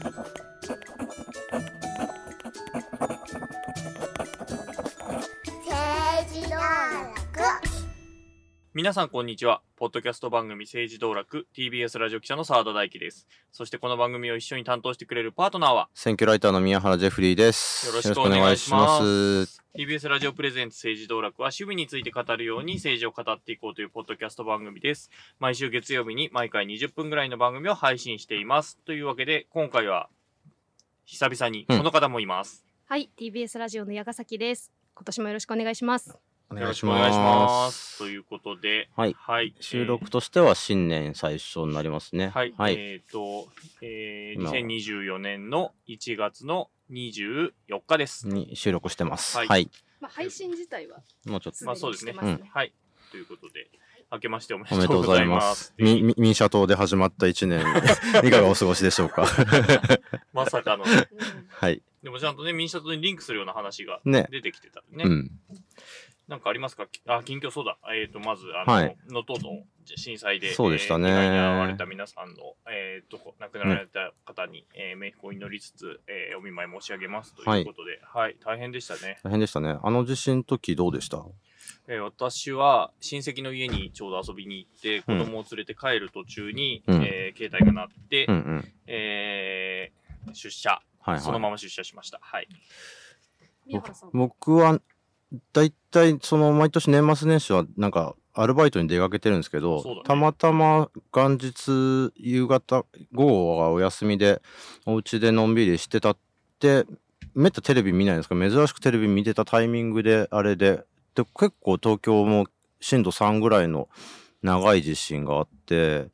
政治道楽皆さんこんにちは。ポッドキャスト番組政治道楽 TBS ラジオ記者の澤田大樹です。そしてこの番組を一緒に担当してくれるパートナーは選挙ライターの宮原ジェフリーです。よろしくお願いしますます TBS ラジオプレゼンツ政治道楽は趣味について語るように政治を語っていこうというポッドキャスト番組です。毎週月曜日に毎回20分ぐらいの番組を配信しています。というわけで今回は久々にこの方もいます。はい、TBS ラジオの矢ヶ崎です。今年もよろしくお願いします。およろしくお願いします。ということで、はいはい。収録としては新年最初になりますね。はい。はい。えっ、と、えー、今は2024年の1月の24日です。に収録してます。ははいい。まあ、配信自体はもうちょっとまあそうですね。すでにしてますねはい。ということで、明けましておめでとうございでとうございまますす。み、み民社党で始まった一年、いかがお過ごしでしょうか？まさかの。はい。でもちゃんとね、民主党にリンクするような話がね。出てきてたね。うん。なんかありますか？あ、近況そうだ。えっ、と、まず、あの、はい能登の震災で、そうでしたねえー被害に遭われた皆さんの、えっ、と、亡くなられた方に、えー冥福を祈りつつ、えーお見舞い申し上げますということで、はい、大変でしたね。大変でしたね。あの地震の時どうでした？えー私は親戚の家にちょうど遊びに行って、子うん供を連れて帰る途中に、うんえー携帯が鳴って、うんうん。えー出社、はいはい。そのまま出社しました。はい。僕は、だいたい、その、毎年年末年始は、なんか、アルバイトに出かけてるんですけど、ね。たまたま元日、夕方、午後はお休みで、お家でのんびりしてたって、めったテレビ見ないんですけど、珍しくテレビ見てたタイミングで、あれで、で、結構東京も震度3ぐらいの長い地震があって、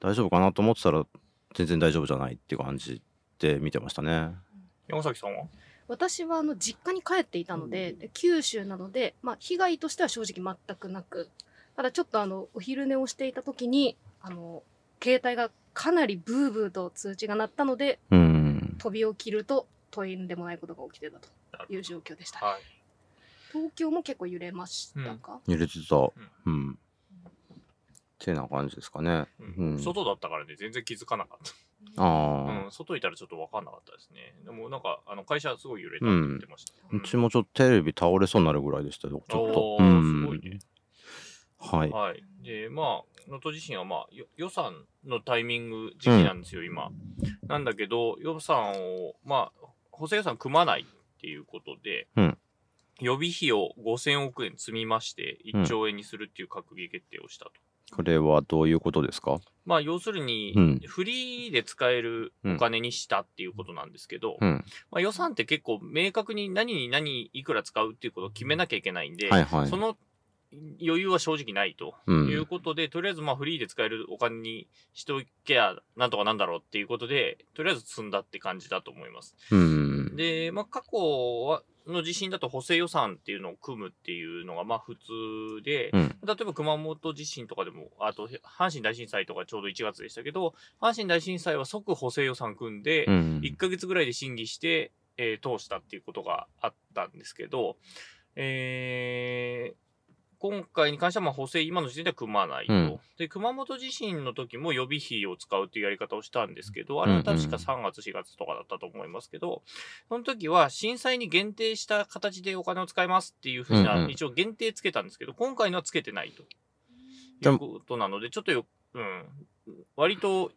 大丈夫かなと思ってたら、全然大丈夫じゃないって感じで見てましたね。山崎さんは？私はあの実家に帰っていたので、で九州なので、まあ、被害としては正直全くなく、ただちょっとあのお昼寝をしていた時に、あの携帯がかなりブーブーと通知が鳴ったので、うん。飛び起きると、とんでもないことが起きてたという状況でした。はい。東京も結構揺れましたか、揺れてた。うん。ってな感じですかね。うんうん。外だったからね、全然気づかなかった。ああ、うん、外いたらちょっと分かんなかったですね。でもなんか、あの会社はすごい揺れたって言ってました。うちもちょっとテレビ倒れそうになるぐらいでしたよ。ちょっとお。ーうん。すごいね。はい。はい。で、まあ、能登地震はまあ、よ予算のタイミング時期なんですよ、今。なんだけど、予算を、まあ、補正予算組まないっていうことで、うん予備費を5000億円積みまして、1兆円にするっていう閣議決定をしたと。これはどういうことですか？まあ、要するに、うんフリーで使えるお金にしたっていうことなんですけど、うん。まあ、予算って結構明確に何に何いくら使うっていうことを決めなきゃいけないんで、はいはいそ。の余裕は正直ないとう。いうんことで、とりあえずまあフリーで使えるお金にしとけやなんとかなんだろうっていうことで、とりあえず積んだって感じだと思います。うん。で、まあ過去はの地震だと補正予算っていうのを組むっていうのがまあ普通で、うん。例えば熊本地震とかでも、あと阪神大震災とかちょうど1月でしたけど、阪神大震災は即補正予算組んで、うん。1ヶ月ぐらいで審議して、えー通したっていうことがあったんですけど、えー今回に関してはまあ補正、今の時点では組まないと、うん。で、熊本地震の時も予備費を使うっていうやり方をしたんですけど、あれは確か3月、4月とかだったと思いますけど、その時は震災に限定した形でお金を使いますっていうふうな、うんうん。一応限定つけたんですけど、今回のはつけてないということなので、ちょっとよ、うん、割と、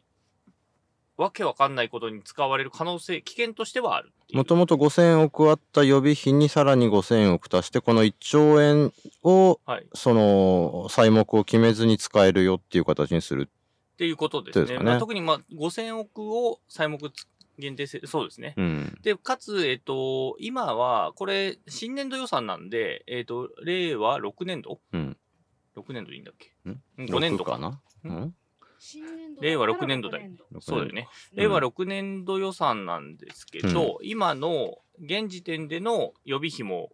わけわかんないことに使われる可能性、危険としてはあるもともと5000億あった予備費にさらに5000億足して、この1兆円を、はい。その、債目を決めずに使えるよっていう形にする。っていうことですね。すかねまあ、特にまあ5000億を債目つ限定せ、そうですね。うん。で、かつ、えっ、と、今は、これ、新年度予算なんで、えっ、と、令和6年度？うん。?6 年度でいいんだっけ？ん ?5 年度か6な？うん令和6年度だよそうだよね。うん令和6年度予算なんですけど、今の現時点での予備費も、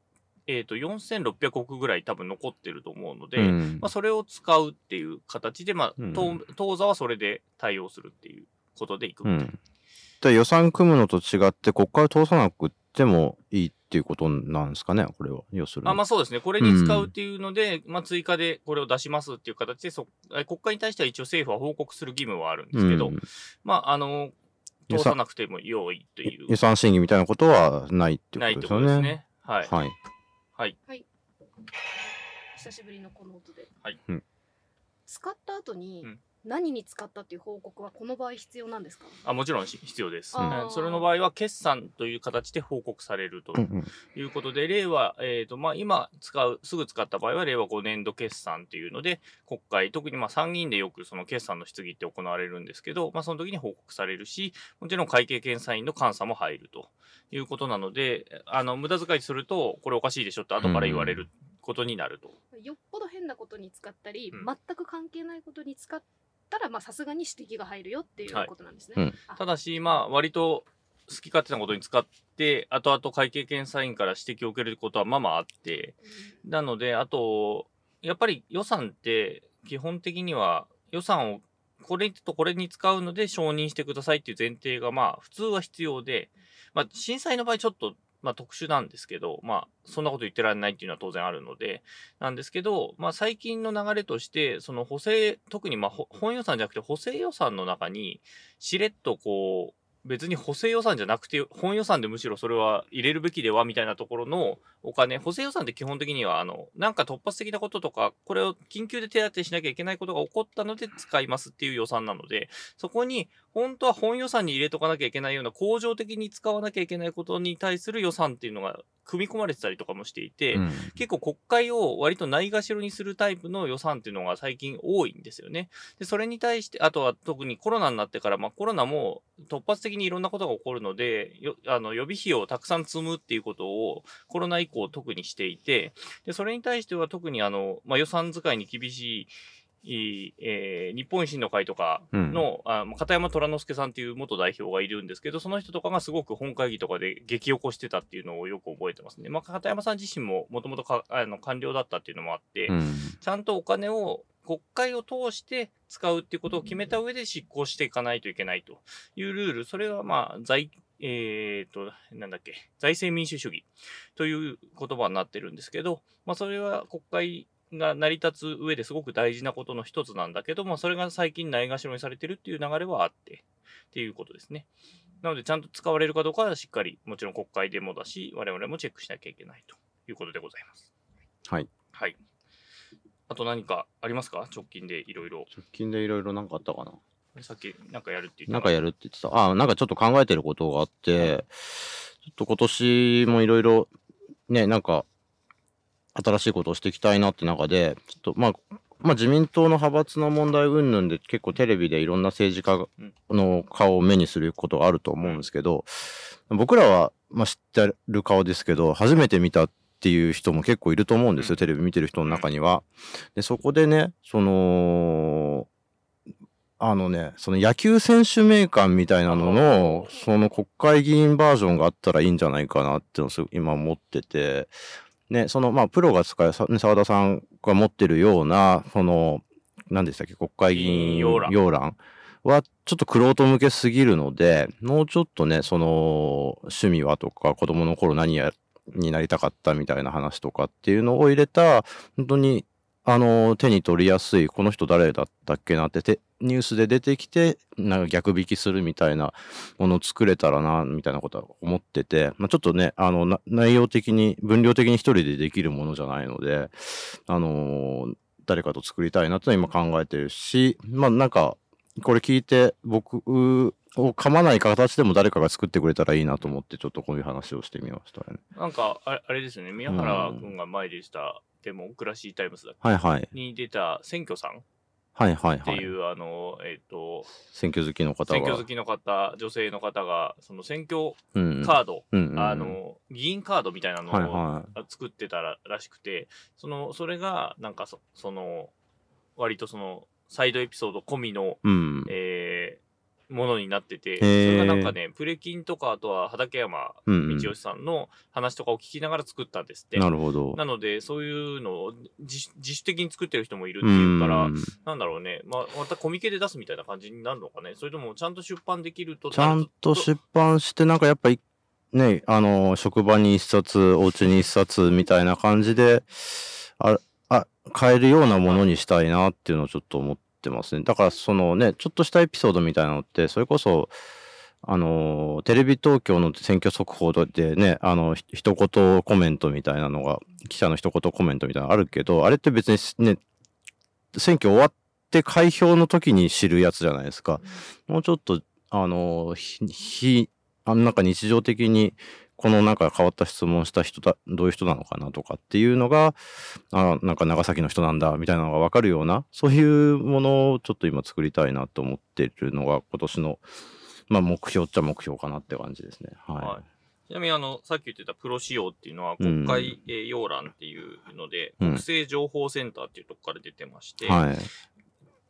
えっ、と、4600億ぐらい多分残ってると思うので、うんまあ、それを使うっていう形で、まあ、うん当当座はそれで対応するっていうことでいく。うん。で予算組むのと違って、国会を通さなくてもいいっていうことなんですかね、これは。要するに。あまあそうですね。これに使うっていうので、まあ追加でこれを出しますっていう形でそ、え国会に対しては一応政府は報告する義務はあるんですけど、うんまああの、通さなくても良いという予算審議みたいなことはないってないってことですよね。ことですね。はい。はい。はい。久しぶりのこの音で。はいうん使った後にうん何に使ったっていう報告はこの場合必要なんですか？あもちろんし必要です。うん。それの場合は決算という形で報告されるとうんうん。いうことで、令和、えーとまあ、今使う、すぐ使った場合は令和5年度決算っていうので、国会、特にまあ参議院でよくその決算の質疑って行われるんですけど、まあ、その時に報告されるし、もちろん会計検査院の監査も入るということなので、あの無駄遣いすると、これおかしいでしょって後から言われることになると。よっぽど変なことに使ったり、うん。全く関係ないことに使ったらまあさすがに指摘が入るよっていうことなんですね。はいうん。あ。ただし、まあ、割と好き勝手なことに使って、後々会計検査院から指摘を受けることはまあまああって、なので、あと、やっぱり予算って、基本的には予算をこれとこれに使うので承認してくださいっていう前提が、まあ、普通は必要で、まあ、震災の場合ちょっと、まあ、特殊なんですけど、まあ、そんなこと言ってられないっていうのは当然あるので、なんですけど、まあ、最近の流れとして、その補正、特にまあ、本予算じゃなくて補正予算の中に、しれっとこう、別に補正予算じゃなくて、本予算でむしろそれは入れるべきではみたいなところのお金、補正予算って基本的には、あの、なんか突発的なこととか、これを緊急で手当てしなきゃいけないことが起こったので使いますっていう予算なので、そこに、本当は本予算に入れとかなきゃいけないような、恒常的に使わなきゃいけないことに対する予算っていうのが組み込まれてたりとかもしていて、うん結構国会を割とないがしろにするタイプの予算っていうのが最近多いんですよね。で、それに対して、あとは特にコロナになってから、まあコロナも突発的にいろんなことが起こるので、よあの予備費をたくさん積むっていうことをコロナ以降特にしていて、で、それに対しては特にあの、まあ予算使いに厳しい、いいえー日本維新の会とかの、あまあ片山虎之助さんっていう元代表がいるんですけど、その人とかがすごく本会議とかで激起こしてたっていうのをよく覚えてますね。まあ、片山さん自身ももともとあの官僚だったっていうのもあって、うん。ちゃんとお金を国会を通して使うっていうことを決めた上で執行していかないといけないというルール、それはまあ、財、えー、と、なんだっけ、財政民主主義という言葉になってるんですけど、まあ、それは国会が成り立つ上ですごく大事なことの一つなんだけど、まあ、それが最近ないがしろにされてるっていう流れはあって、っていうことですね。なので、ちゃんと使われるかどうかはしっかり、もちろん国会でもだし、我々もチェックしなきゃいけないということでございます。はい。はい。あと何かありますか？直近でいろいろ。直近でいろいろなんかあったかな。さっきなんかやるって言ってなんかやるって言ってた。あ、なんかちょっと考えてることがあって、ちょっと今年もいろいろ、ね、なんか、新しいことをしていきたいなって中で、ちょっと、まあ、まあ自民党の派閥の問題云々で結構テレビでいろんな政治家の顔を目にすることがあると思うんですけど、僕らは、まあ、知ってる顔ですけど、初めて見たっていう人も結構いると思うんですよ、うんテレビ見てる人の中には。で、そこでね、その、あのね、その野球選手名鑑みたいなのの、その国会議員バージョンがあったらいいんじゃないかなっていうのを今思ってて、ね、その、まあ、プロが使う、さね沢田さんが持ってるような、その、何でしたっけ、国会議員要覧は、ちょっと玄人向けすぎるので、もうちょっとね、その、趣味はとか、子供の頃何や、になりたかったみたいな話とかっていうのを入れた、本当に、あの、手に取りやすい、この人誰だったっけなってて、ニュースで出てきて、なんか逆引きするみたいなものを作れたらな、みたいなことは思ってて、まあ、ちょっとね、あの、な内容的に、分量的に一人でできるものじゃないので、あのー誰かと作りたいなと今考えてるし、まあなんか、これ聞いて僕を噛まない形でも誰かが作ってくれたらいいなと思って、ちょっとこういう話をしてみましたね。なんかあれ、あれですよね、宮原君が前でした、デモクラシータイムズだっはいはい。けに出た選挙さんっはいはいはい。ていう、あの、えっ、と、選挙好きの方が。選挙好きの方、女性の方が、その選挙うんカード、うんうんあの、議員カードみたいなのを、はいは作ってたららしくて、その、それが、なんかそ、その、割とその、サイドエピソード込みの、うん。えーものになってて、それがなんかね、プレキンとか、あとは畠山道義さんの話とかを聞きながら作ったんですって。なるほど。なので、そういうのを自自主的に作ってる人もいるっていうから、んなんだろうね、まあ、またコミケで出すみたいな感じになるのかね、それともちゃんと出版できるとちゃんと出版して、なんかやっぱり、ね、あの、職場に一冊、お家に一冊みたいな感じで、あ、あ、買えるようなものにしたいなっていうのをちょっと思ってますね。だからそのね、ちょっとしたエピソードみたいなのって、それこそ、あのーテレビ東京の選挙速報でね、あの、ひ一言コメントみたいなのが、記者の一言コメントみたいなのあるけど、あれって別にね、選挙終わって開票の時に知るやつじゃないですか。もうちょっと、あのーひ、ひ、あのなんか日常的に、このなんか変わった質問した人だ、どういう人なのかなとかっていうのが、あなんか長崎の人なんだみたいなのがわかるような、そういうものをちょっと今作りたいなと思ってるのが今年の、まあ目標っちゃ目標かなって感じですね。ははい。ちなみにあの、さっき言ってたプロ仕様っていうのは、うん国会えー要覧っていうので、うん国政情報センターっていうとこから出てまして、い。はい。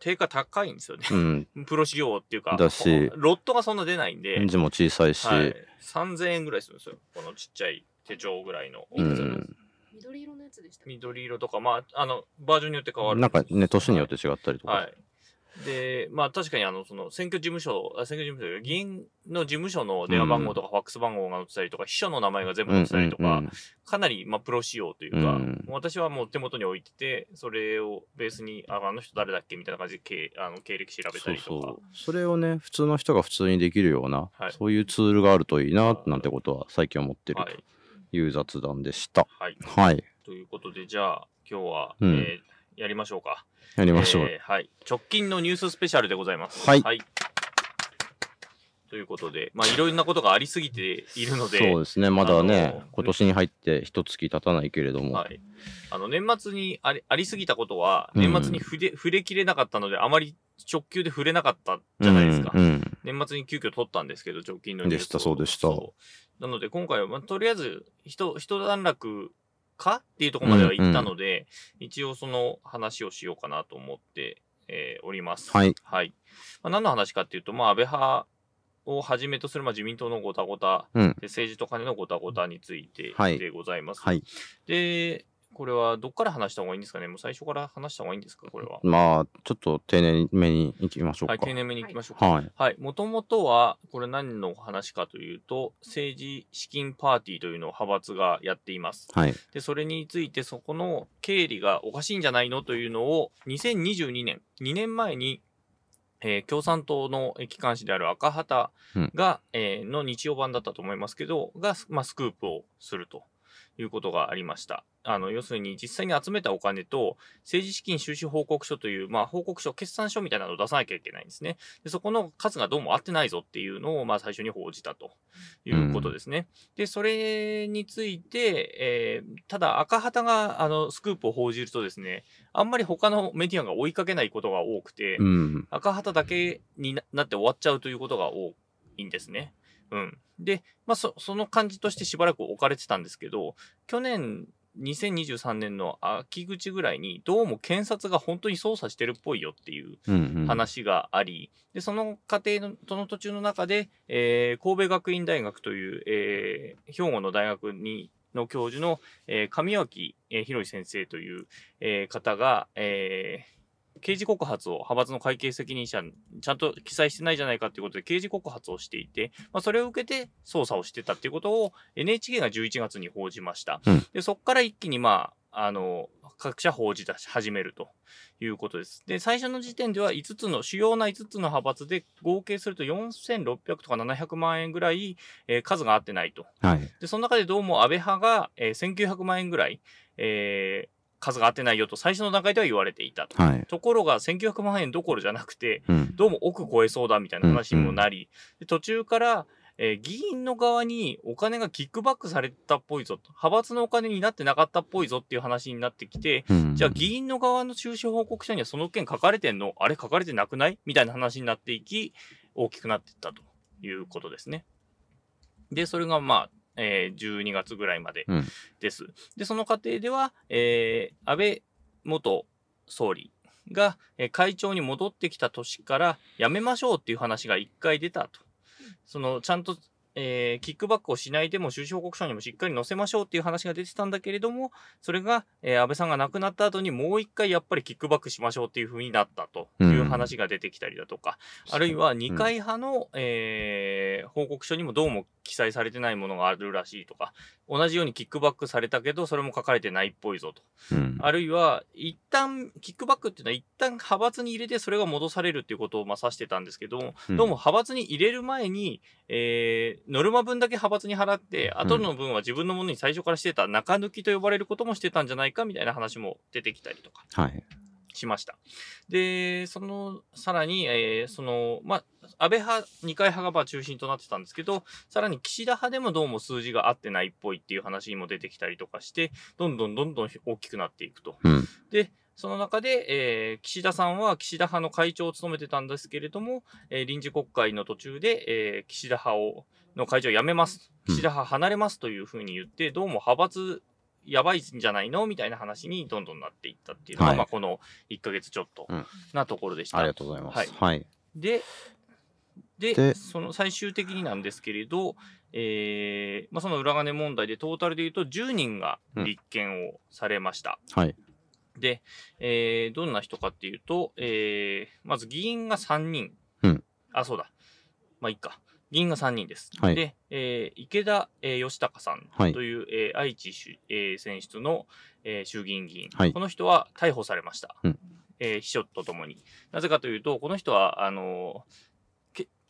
定価高いんですよね。うん。プロ仕様っていうか、だしロットがそんな出ないんで、字も小さいし、はい、3000円ぐらいするんですよ。このちっちゃい手帳ぐらいの。緑色のやつでした緑色とか、まあ、あの、バージョンによって変わるなんかね、年によって違ったりとか。はい。で、まあ確かにあの、その選挙事務所、あ選挙事務所議員の事務所の電話番号とかファックス番号が載ってたりとか、秘書の名前が全部載ってたりとか、かなり、まあ、プロ仕様というか、うん私はもう手元に置いてて、それをベースに、ああの人誰だっけみたいな感じで経あの経歴調べたりとか。それをね、普通の人が普通にできるような、はいそういうツールがあるといいな、なんてことは最近思ってるはい。という雑談でした。はい。はい。ということで、じゃあ、今日は、うんえーやりましょうか。やりましょう。えーはい。直近のニューススペシャルでございます。はいということで、まあ、いろんなことがありすぎているので、そうですね。まだね、今年に入って一月経たないけれども。はい。あの、年末にありありすぎたことは、うん年末に触れ,、触れきれなかったので、あまり直球で触れなかったじゃないですか。うんうん年末に急遽取ったんですけど、直近のニュースをでしたそうでしたうなので、今回は、まあ、とりあえず、一、一段落か？っていうところまでは行ったので、一応その話をしようかなと思って、えーおります。はい。はい。まあ、何の話かっていうと、まあ、安倍派をはじめとする、まあ、自民党のごたごた、うんで政治と金のごたごたについてはいでございます。はい。で、これはどっから話した方がいいんですかね？もう最初から話した方がいいんですか？これは。まあ、ちょっと丁寧めに行きましょうか。はい、丁寧めに行きましょうか。はい。はい。もともとは、これ何の話かというと、政治資金パーティーというのを派閥がやっています。はい。で、それについてそこの経理がおかしいんじゃないのというのを、2022年、2年前に、えー共産党のえー機関紙である赤旗が、えーの日曜版だったと思いますけど、が、まあ、スクープをするということがありました。あの、要するに実際に集めたお金と政治資金収支報告書という、まあ、報告書、決算書みたいなのを出さなきゃいけないんですね。でそこの数がどうも合ってないぞっていうのを、まあ、最初に報じたということですね。で、それについて、えーただ赤旗が、あの、スクープを報じるとですね、あんまり他のメディアが追いかけないことが多くて、うん。赤旗だけにななって終わっちゃうということが多いんですね。うん。で、まあ、そ、その感じとしてしばらく置かれてたんですけど、去年、2023年の秋口ぐらいに、どうも検察が本当に捜査してるっぽいよっていううんうん。話があり、で、その過程の、その途中の中で、えー神戸学院大学という、えー兵庫の大学に、の教授の、えー上脇、えー博先生という、えー方が、えー刑事告発を派閥の会計責任者にちゃんと記載してないじゃないかということで刑事告発をしていて、まあ、それを受けて捜査をしてたっていうことを NHK が11月に報じました。うんでそこから一気にまあ、あの、各社報じ出し始めるということです。で、最初の時点では5つの、主要な5つの派閥で合計すると4600とか700万円ぐらい、えー数が合ってないと。はい。で、その中でどうも安倍派が、えー1900万円ぐらい、えー数が合ってないよと最初の段階では言われていたと。はい。ところが1900万円どころじゃなくて、うん。どうも億超えそうだみたいな話にもなり、で途中から、えー議員の側にお金がキックバックされたっぽいぞと、派閥のお金になってなかったっぽいぞっていう話になってきて、うんじゃあ議員の側の収支報告書にはその件書かれてんの？あれ書かれてなくない？みたいな話になっていき、大きくなっていったということですね。で、それがまあ、えー12月ぐらいまでうんです。で、その過程では、えー安倍元総理が、えー会長に戻ってきた年から辞めましょうっていう話が一回出たと。その、ちゃんと、えーキックバックをしないでも収支報告書にもしっかり載せましょうっていう話が出てたんだけれども、それが、えー安倍さんが亡くなった後にもう一回やっぱりキックバックしましょうっていう風になったという話が出てきたりだとか、あるいは二階派の、えー報告書にもどうも記載されてないものがあるらしいとか、同じようにキックバックされたけど、それも書かれてないっぽいぞと。うん。あるいは、一旦、キックバックっていうのは一旦派閥に入れてそれが戻されるっていうことをまあ指してたんですけども、うんどうも派閥に入れる前に、えー、ノルマ分だけ派閥に払って、後の分は自分のものに最初からしてた中抜きと呼ばれることもしてたんじゃないかみたいな話も出てきたりとかはい。しました。で、その、さらに、えーその、まあ、安倍派、二階派がまあ中心となってたんですけど、さらに岸田派でもどうも数字が合ってないっぽいっていう話にも出てきたりとかして、どんどんどんどん大きくなっていくと。うん。で、その中で、えー岸田さんは岸田派の会長を務めてたんですけれども、えー臨時国会の途中で、えー岸田派をの会長を辞めます。うん岸田派離れますというふうに言って、どうも派閥やばいんじゃないの？みたいな話にどんどんなっていったっていうのが、はいまあ、この1ヶ月ちょっとうんなところでした。ありがとうございます。はいはい。で、で、でその最終的になんですけれど、えーまあ、その裏金問題でトータルで言うと10人が立件をされました。はい。で、えーどんな人かっていうと、えーまず議員が3人。うんあ、そうだ。まあ、いいか。議員が3人です。はいで、えー池田、えー義孝さんはいという、えー愛知主、えー選出の、えー衆議院議員、はいこの人は逮捕されました。うんえー秘書とともに。なぜかというと、この人は、あのーけ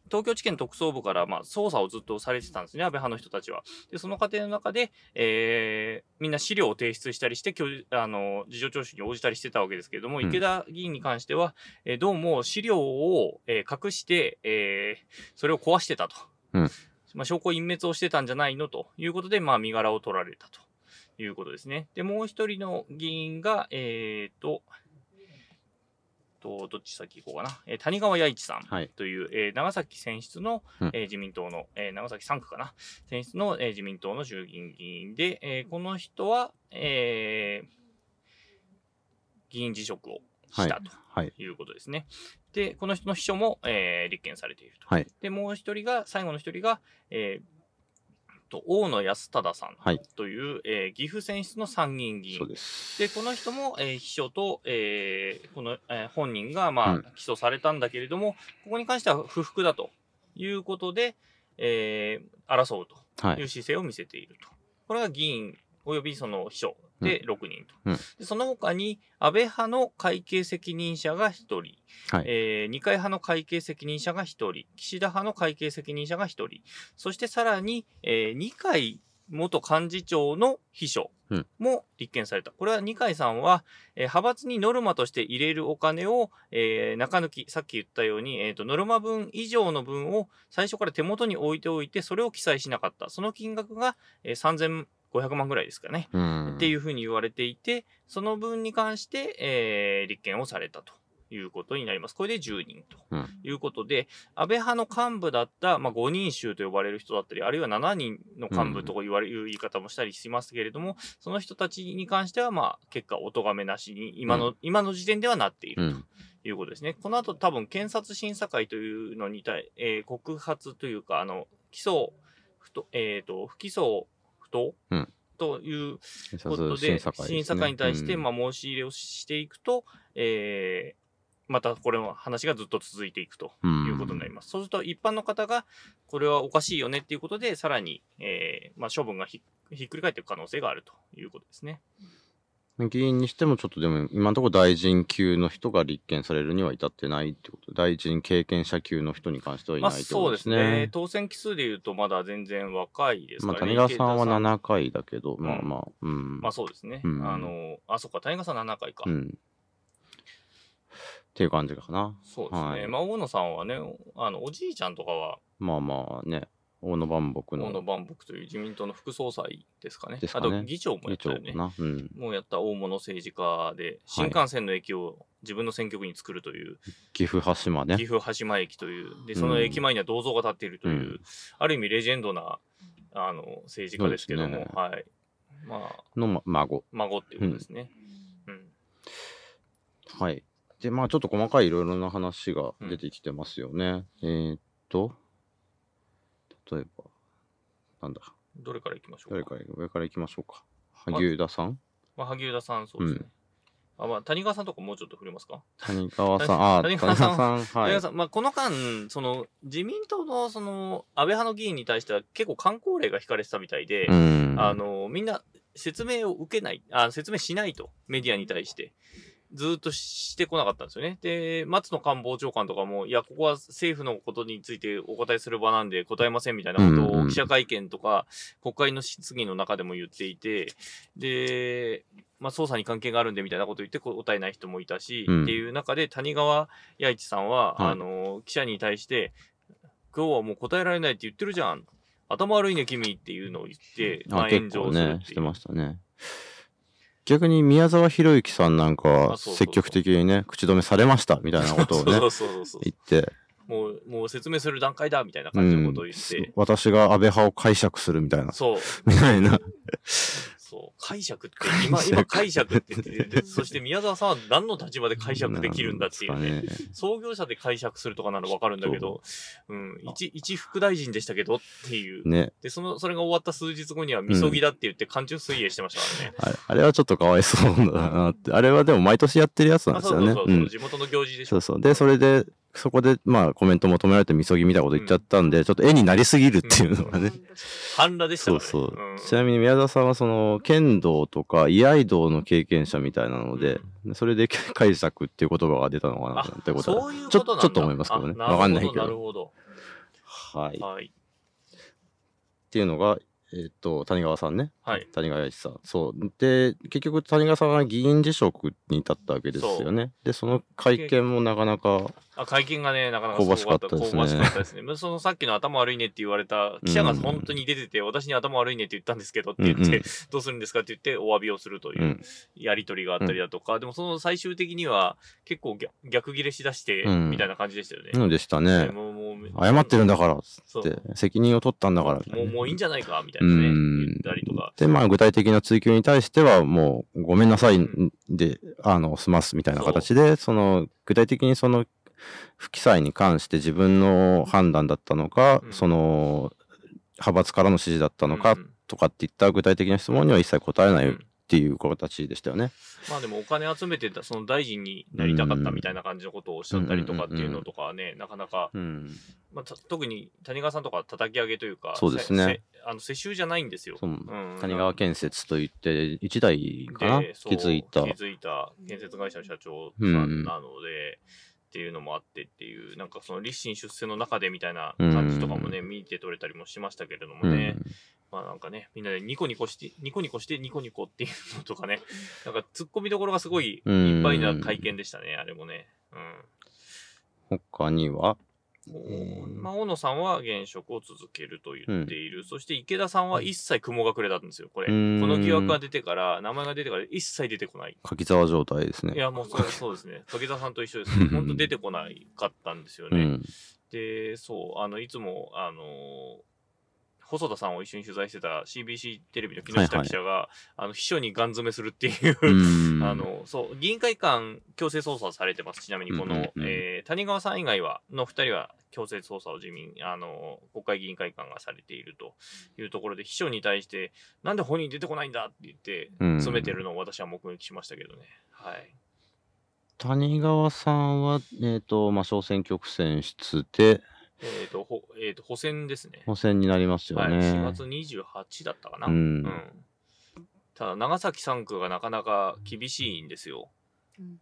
東京地検特捜部から、まあ、捜査をずっとされてたんですね、安倍派の人たちは。で、その過程の中で、えーみんな資料を提出したりして、教あの事情聴取に応じたりしてたわけですけれども、うん池田議員に関しては、えーどうも資料を、えー隠して、えーそれを壊してたと。うんまあ、証拠隠滅をしてたんじゃないのということで、まあ、身柄を取られたということですね。で、もう一人の議員が、えっ、と、と、どっち先行こうかな。えー谷川弥一さんはい。という、えー長崎選出の、うんえー自民党の、えー長崎3区かな。選出の、えー自民党の衆議院議員で、えーこの人は、えー議員辞職をしたとはい。いうことですね。で、この人の秘書も、えー立件されていると。はい。で、もう一人が、最後の一人が、えーと大野康忠さんはいという、えー岐阜選出の参議院議員そうです。で、この人も、えー秘書と、えーこの、えー本人が、まあ、うん起訴されたんだけれども、ここに関しては不服だということで、えー争うとはいい。う姿勢を見せていると。これが議員及びその秘書で6人と。うんでその他に、安倍派の会計責任者が1人、はい。えー二階派の会計責任者が1人、岸田派の会計責任者が1人、そしてさらに、えー二階元幹事長の秘書うんも立件された。これは二階さんは、えー派閥にノルマとして入れるお金を、えー中抜き、さっき言ったように、えーと、ノルマ分以上の分を最初から手元に置いておいて、それを記載しなかった。その金額が、えー3500万ぐらいですかね。うん。っていうふうに言われていて、その分に関して、えー立件をされたということになります。これで10人とうんいうことで、安倍派の幹部だった、まあ、5人衆と呼ばれる人だったり、あるいは7人の幹部とか言われる言い方もしたりしますけれども、その人たちに関しては、まあ、結果、お咎めなしに、今の、今の時点ではなっているうん。ということですね。この後、多分、検察審査会というのに対、えー告発というか、あの、起訴、えっ、と、不起訴うんという検ことで、察審査会に対して、うんまあ、申し入れをしていくと、えーまたこれの話がずっと続いていくということになります。そうすると、一般の方が、これはおかしいよねっていうことで、さらに、えーまあ、処分がひひっくり返っていく可能性があるということですね。議員にしてもちょっとでも今のところ大臣級の人が立件されるには至ってないってこと大臣経験者級の人に関してはいまあ、ないってそうですすね。ね。当選期数でいうと、まだ全然若いですまあからね。谷川さんは池田7回だけど、んまあまあ、うん。まあ、そうですね。うんあの、あ、そっか、谷川さん7回か。うん。っていう感じかな。そうですね。はいまあ、大野さんはね、あの、おじいちゃんとかは、まあまあね、大野万博大野の万博という自民党の副総裁ですかね。かねあと議長もやったよね。うん。もうやった大物政治家で、新幹線の駅を自分の選挙区に作るという、岐阜羽島ね岐。阜羽島駅という、で、その駅前には銅像が建っているという、うんある意味レジェンドな、あの、政治家ですけども、ねはい。まあ、の、ま、孫。孫っていうことですね。うん。はい。で、まあちょっと細かいいろいろな話が出てきてますよね。えーっと、例えば、なんだ、どれからいきましょうか？誰から上から行きましょうか。萩生田さん？まあ、萩生田さん、そうですね。あ、まあ、谷川さんとかもうちょっと触れますか？谷川さん、あ、谷谷川さん川さん、はい谷川。さん、まあ、この間、その、自民党の、その、安倍派の議員に対しては結構観光令が引かれてたみたいで、うん。あの、みんな説明を受けない、あ説明しないと、メディアに対して。ずーっとしてこなかったんですよね。で、松野官房長官とかも、いや、ここは政府のことについてお答えする場なんで答えませんみたいなことを記者会見とか、国会の質疑の中でも言っていて、で、まあ、捜査に関係があるんでみたいなことを言って答えない人もいたし、うんっていう中で谷川弥一さんは、はいあの、記者に対して、今日はもう答えられないって言ってるじゃん。頭悪いね、君っていうのを言って、まあ、あ、炎上するっていうしてましたね。逆に宮沢博之さんなんかは積極的にね、口止めされましたみたいな ことをね言って、もう、もう説明する段階だみたいな感じのことを言って、私が安倍派を解釈するみたいな、そう、みたいな。そう、解釈って、今、今解釈って言ってて、そして宮沢さんは何の立場で解釈できるんだっていうね。ね。創業者で解釈するとかならわかるんだけど、うん、一、一副大臣でしたけどっていう。ね。で、その、それが終わった数日後には、みそぎだって言って、寒中水泳してましたからね。あれあれはちょっとかわいそうだなって。あれはでも毎年やってるやつなんあですよね。そうそうそう、うん地元の行事でしょ。そうそう。で、それで、そこで、まあ、コメント求められて、みそぎみたいなこと言っちゃったんで、ちょっと絵になりすぎるっていうのがね。半裸でしたそう。そう。ちなみに宮沢さんは、その、剣道とか、居合道の経験者みたいなので、それで解釈っていう言葉が出たのかなあってことはちょっと思いますけどね。あわかんないけなるど。ほど、はい。はい。ていうのが、えっ、と、谷川さんね。はい。谷川一さん。そう。で、結局、谷川さんは議員辞職に至ったわけですよね。で、その会見もなかなか、あ会見がね、なかなかすごかったですね。香ばしかったですね。まあそのさっきの頭悪いねって言われた記者が本当に出てて、私に頭悪いねって言ったんですけどって言って、うんうん。どうするんですかって言ってお詫びをするといううんやりとりがあったりだとか、でもその最終的には結構逆逆ギレしだして、うん。みたいな感じでしたよね。のでしたね。ね。もうもう謝ってるんだから、つって責任を取ったんだから、もうもういいんじゃないかみたいなね、うん。言ったりとか。で、まあ、具体的な追及に対しては、もう、ごめんなさいで、あの、済ますみたいな形で、その、具体的にその、不記載に関して自分の判断だったのか、うんその、派閥からの指示だったのか、うんとかっていった具体的な質問には一切答えないっうんていう形でしたよね。まあでもお金集めてた、その大臣になりたかったみたいな感じのことをおっしゃったりとかっていうのとかはね、なかなか、うん。まあ、た特に谷川さんとか叩き上げというか、そうですねあの世襲じゃないんですよ。谷川建設といって、一台かな？づいた。気づいた建設会社の社長さんなので、っていうのもあってっていう、なんかその立身出世の中でみたいな感じとかもね、見て取れたりもしましたけれどもね、まあなんかね、みんなでニコニコして、ニコニコしてニコニコっていうのとかね、なんか突っ込みどころがすごいいっぱいな会見でしたね、あれもね。他には、うん。まあ、大野さんは現職を続けると言っている。そして池田さんは一切雲隠れだったんですよ、これ。こうんの疑惑が出てから、名前が出てから一切出てこない。柿沢状態ですね。いや、もうそうそうですね。柿澤さんと一緒ですね。本当出てこないかったんですよね。うん。で、そう、あの、いつも、あのー細田さんを一緒に取材してた CBC テレビの木下記者が、あの、秘書にガン詰めするっていう、うん あの、そう、議員会館強制捜査されてます。ちなみに、この、うんうんうんえー谷川さん以外は、の二人は強制捜査を自民、あの、国会議員会館がされているというところで、秘書に対して、なんで本人出てこないんだって言って、うん詰めてるのを私は目撃しましたけどね。はい。谷川さんは、えっ、と、まあ、小選挙区選出で、えっ、と、ほ、えっ、と、補選ですね。補選になりますよはい。ね。4月28だったかな。うんただ、長崎3区がなかなか厳しいんですよ。うん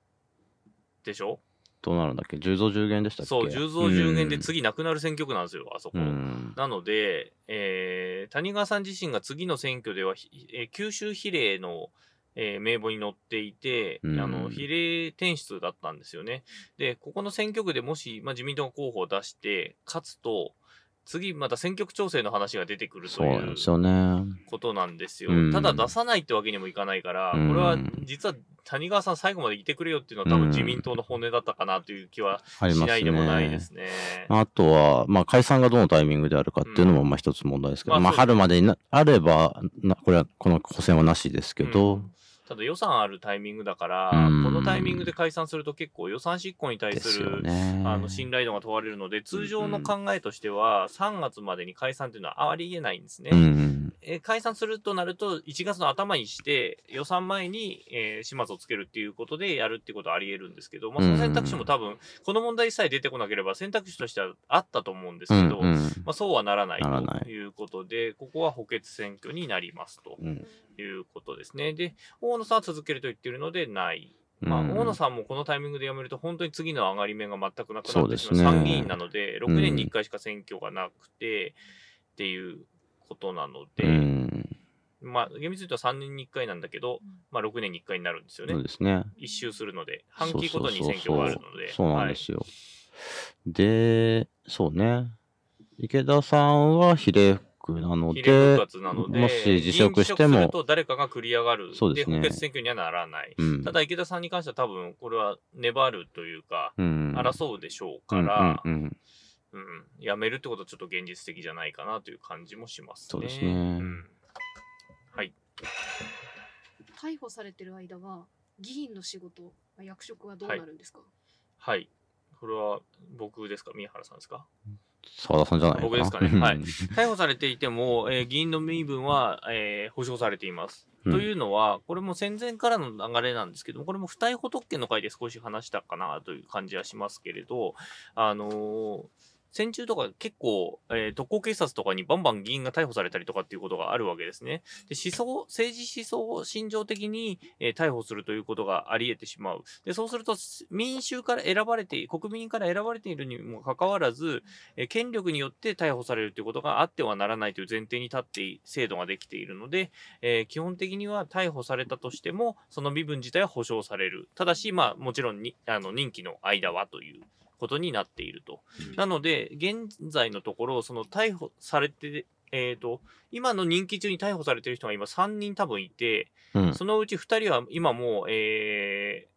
でしょ？どうなるんだっけ ?10 増10減でしたっけ？そう、10増10減で次なくなる選挙区なんですよ、あそこ。うん。なので、えー谷川さん自身が次の選挙では、ひえー九州比例の、えー名簿に載っていて、うんあの比例転出だったんですよね。で、ここの選挙区でもし、まあ、自民党が候補を出して、勝つと、次また選挙区調整の話が出てくるとそういうなんですよね。ことなんですよ。うんただ出さないってわけにもいかないから、うんこれは実は谷川さん最後までいてくれよっていうのは多分自民党の本音だったかなという気は。しないでもないですね。あとは、まあ、解散がどのタイミングであるかっていうのも、うんまあ、一つ問題ですけど、まあ、まあ春までになあればな、これは、この補選はなしですけど、うんただ予算あるタイミングだから、うんこのタイミングで解散すると結構予算執行に対でする、ね。あの信頼度が問われるので、通常の考えとしては、3月までに解散というのはありえないんですね。うん。えー解散するとなると、1月の頭にして、予算前に、えー始末をつけるっていうことでやるっていうことはあり得るんですけど、まあ、その選択肢も多分、この問題さえ出てこなければ選択肢としてはあったと思うんですけど、うんうんまあ、そうはならないということで、ここは補欠選挙になりますとうんいうことですね。で、大野さんは続けると言ってるので、ない。まあ、うん大野さんもこのタイミングで辞めると、本当に次の上がり目が全くなくなってしまう。ですね参議院なので、6年に1回しか選挙がなくて、っていうことなので、うんまあ、厳密に言うと3年に1回なんだけど、まあ、6年に1回になるんですよねそう。ですね。一周するので、半期ごとに選挙があるので。そうなんはいですよ。で、そうね。池田さんは比例区なので復、活なので、もし辞職して議員辞職するも、と誰かが繰り上がる。そうですね補欠選挙にはならない。うんただ、池田さんに関しては多分、これは粘るというか、うん争うでしょうから、うんうんうんうん、やめるってことはちょっと現実的じゃないかなという感じもしますね。そうですね。ん。はい。逮捕されてる間は議員の仕事、まあ役職はどうなるんですか、はい。これは僕ですか？宮原さんですか？澤田さんじゃないかな。僕ですかね。はい。うん逮捕されていても、えー議員の身分は、えー保障されています。うん。というのは、これも戦前からの流れなんですけども、これも不逮捕特権の回で少し話したかなという感じはしますけれど、あのー戦中とか結構、えー特攻警察とかにバンバン議員が逮捕されたりとかっていうことがあるわけですね。で思想、政治思想を心情的に、えー逮捕するということがあり得てしまう。で、そうすると民衆から選ばれて、国民から選ばれているにもかかわらず、えー権力によって逮捕されるということがあってはならないという前提に立って制度ができているので、えー基本的には逮捕されたとしても、その身分自体は保障される。ただし、まあ、もちろんにあの任期の間はということになっていると。なので、現在のところ、その逮捕されて、えっ、と、今の任期中に逮捕されている人が今3人多分いて、うんそのうち2人は今もう、えー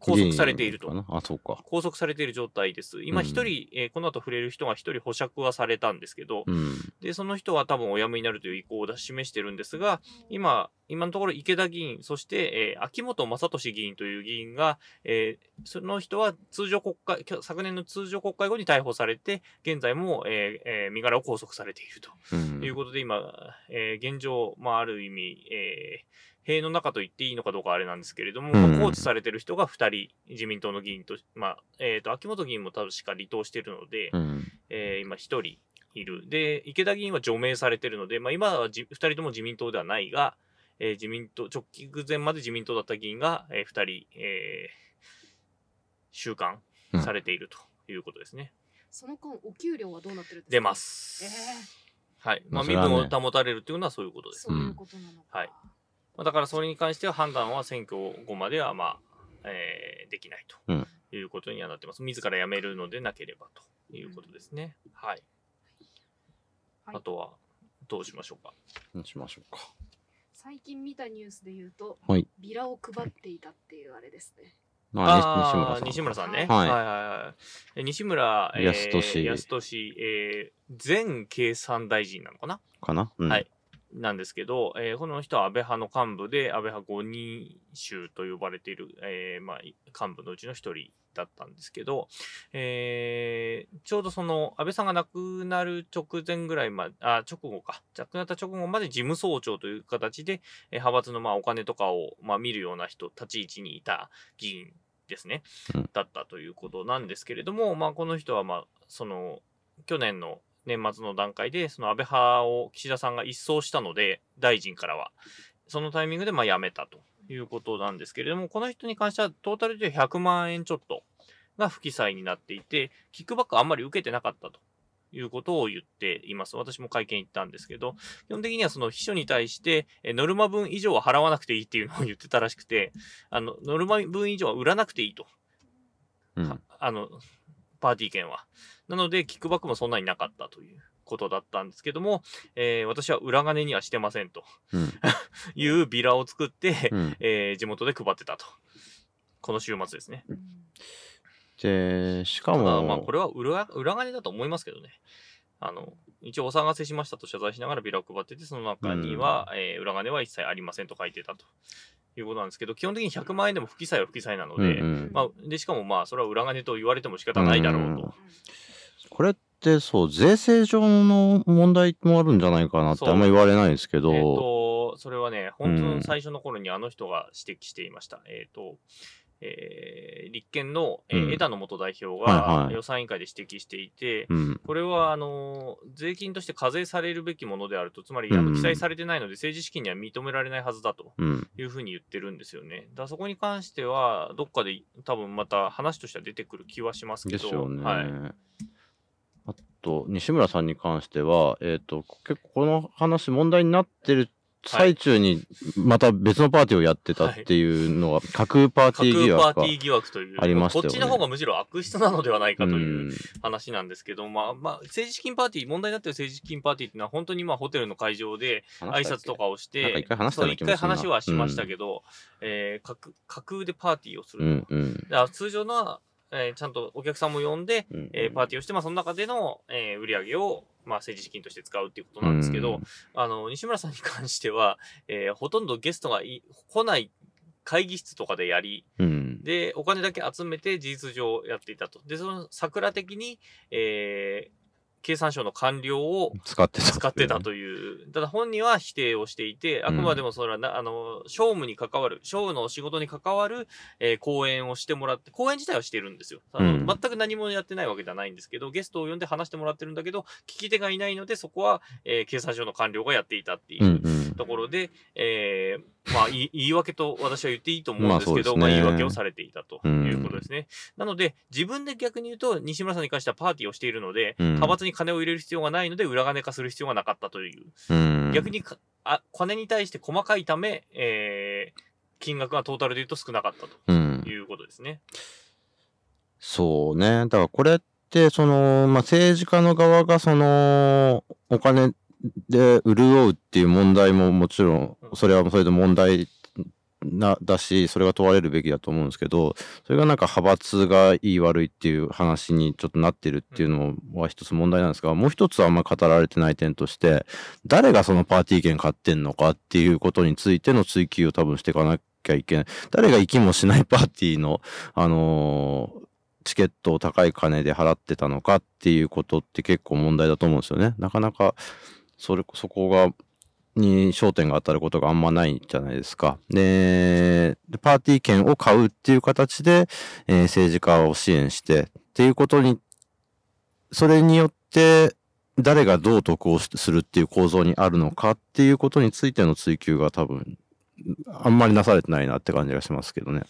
拘束されているとあ、そうか。拘束されている状態です。今うん一人、えーこの後触れる人が一人保釈はされたんですけど、うん。で、その人は多分お辞めになるという意向を示してるんですが、今、今のところ池田議員、そして、えー秋元正俊議員という議員が、えーその人は通常国会、昨年の通常国会後に逮捕されて、現在も、えーえー身柄を拘束されていると。うんということで、今、えー現状、まあ、ある意味、えー塀の中と言っていいのかどうかあれなんですけれども、うんまあ、拘置されてる人が2人、自民党の議員と、まあ、えっ、と、秋元議員も確か離党してるので、うん。えー今1人いる。で、池田議員は除名されてるので、まあ、今はじ2人とも自民党ではないが、えー自民党、直前まで自民党だった議員が、え2人、えー収監されているということですね。その間お給料はどうなってるんですか？出ま。す。えはい。まあ、身分を保たれるというのはそういうことー、です。そういうことなのか。はいまあだからそれに関しては判断は選挙後までは、まあ、えーできないうんということにはなってます。自ら辞めるのでなければということですね。はい。はいあとは、どうしましょうか？どうしましょうか。最近見たニュースで言うと、はいビラを配っていたっていうあれですね。ああー西村さんね。はいはいはいはい。西村、えー康俊康俊、えー前経産大臣なのかな？かな、うん、はい。なんですけど、えーこの人は安倍派の幹部で、安倍派5人衆と呼ばれている、えーまあ、幹部のうちの一人だったんですけど、えーちょうどその安倍さんが亡くなる直前ぐらいまで、あ、直後か、亡くなった直後まで事務総長という形で、えー派閥のまあお金とかをまあ見るような人、立ち位置にいた議員ですね、うん。だったということなんですけれども、まあ、この人はまあ、その、去年の年末の段階で、その安倍派を岸田さんが一掃したので、大臣からは。そのタイミングでまあ辞めたということなんですけれども、この人に関してはトータルで100万円ちょっとが不記載になっていて、キックバックあんまり受けてなかったということを言っています。私も会見行ったんですけど、基本的にはその秘書に対して、えノルマ分以上は払わなくていいっていうのを言ってたらしくて、あの、ノルマ分以上は売らなくていいと。うんはあの、パーティー券は。なので、キックバックもそんなになかったということだったんですけども、えー私は裏金にはしてませんとうん いうビラを作って、うん、えー地元で配ってたと。この週末ですね。で、しかも、まあ、これは裏裏金だと思いますけどね。あの、一応お騒がせしましたと謝罪しながらビラを配ってて、その中には、えー裏金は一切ありませんと書いてたということなんですけど、基本的に100万円でも不記載は不記載なので、うんうん。まあ、で、しかもまあ、それは裏金と言われても仕方ないだろうと。これっってそう税制上の問題もあるんじゃないかなってあんま言われないですけど、えっ、と、それはね、本当うん。の最初の頃にあの人が指摘していました。えっ、と、えー立憲の、えーうん。枝野元代表はいはい。が予算委員会で指摘していて、うん。これはあの税金として課税されるべきものであると、つまりあうん。の記載されてないので、政治資金には認められないはずだとうん。いうふうに言ってるんですよね。だそこに関しては、どっかで多分また話としては出てくる気はしますけど、でね。はい、あと、西村さんに関しては、えっ、と、結構この話問題になってる最中に、また別のパーティーをやってたっていうのが、架空パーティー疑惑が架空パーティー疑惑という、ありましたよね。こっちの方がむしろ悪質なのではないかという。うん。話なんですけど、まあまあ、政治資金パーティー、問題になっている政治資金パーティーっていうのは、本当にまあホテルの会場で挨拶とかをして、一回話した一回話はしましたけど、えー架空架空でパーティーをすうると。んうん。通常のは、えーちゃんとお客さんも呼んで、うん。えーパーティーをして、まあ、その中での、えー売り上げを、まあ、政治資金として使うっていうことなんですけど、うん。あの、西村さんに関しては、えーほとんどゲストがい来ない会議室とかでやり、うん。で、お金だけ集めて事実上やっていたと。で、その桜的に、えー経産省の官僚を使ってたという、ただ本人は否定をしていて、あくまでもそれはな、あの、商務に関わる、商務の仕事に関わる、えー講演をしてもらって、講演自体はしてるんですよ。あのうん。全く何もやってないわけではないんですけど、ゲストを呼んで話してもらってるんだけど、聞き手がいないので、そこは、えー経産省の官僚がやっていたっていううんうん。ところで、えーまあ、言い訳と私は言っていいと思うんですけど、まあねまあ、言い訳をされていたとうんいうことですね。なので、自分で逆に言うと、西村さんに関してはパーティーをしているので、うん派閥に金を入れる必要がないので、裏金化する必要がなかったという。うん逆にかあ、金に対して細かいため、えー金額がトータルで言うと少なかったうんということですね。そうね。だからこれって、その、まあ、政治家の側がその、お金で潤うっていう問題ももちろん、それはそれで問題な、だし、それが問われるべきだと思うんですけど、それがなんか派閥がいい悪いっていう話にちょっとなってるっていうのは一つ問題なんですが、もう一つはあんま語られてない点として、誰がそのパーティー券買ってんのかっていうことについての追及を多分していかなきゃいけない。誰が行きもしないパーティーの、あのーチケットを高い金で払ってたのかっていうことって結構問題だと思うんですよね。なかなか、それ、そこが、に焦点が当たることがあんまないじゃないですか。で、でパーティー券を買うっていう形で、えー政治家を支援してっていうことに、それによって、誰がどう得をするっていう構造にあるのかっていうことについての追求が多分、あんまりなされてないなって感じがしますけどね。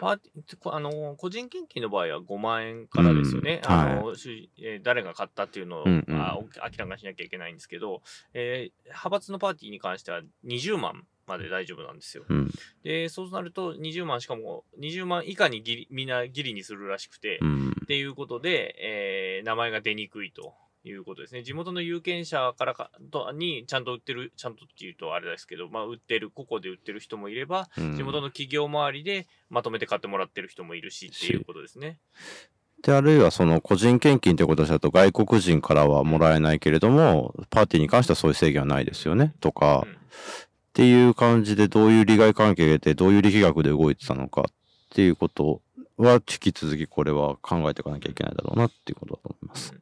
パーティあの個人献金の場合は5万円からですよね。うんあの主えー誰が買ったっていうのを、うんうんあお明らかにしなきゃいけないんですけど、えー派閥のパーティーに関しては20万まで大丈夫なんですよ。うん。で、そうなると20万しかも20万以下にギリみんなギリにするらしくて、うん。っていうことで、えー名前が出にくいということですね。地元の有権者からかとにちゃんと売ってる、ちゃんとっていうとあれですけど、まあ、売ってる、個々で売ってる人もいれば、うん地元の企業周りでまとめて買ってもらってる人もいるしっていうことですね。で、あるいはその個人献金ということだと外国人からはもらえないけれども、パーティーに関してはそういう制限はないですよね。とか、うんっていう感じでどういう利害関係でどういう力学で動いてたのかっていうことは引き続きこれは考えていかなきゃいけないだろうなっていうことだと思います。うん。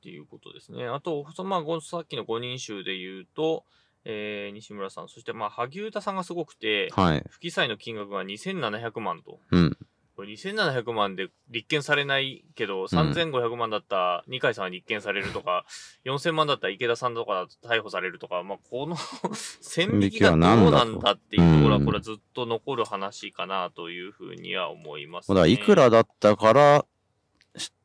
っていうことですね。あと、まあ、ごさっきの5人衆で言うと、えー西村さん、そしてまあ、萩生田さんがすごくて、はい。不記載の金額が2700万と。うん。これ2700万で立件されないけど、3500万だった二階さんは立件されるとか、4000万だった池田さんとか逮捕されるとか、まあ、この 線引きがどうなんだっていうところは、うんこれはずっと残る話かなというふうには思います、だからいくらだったからし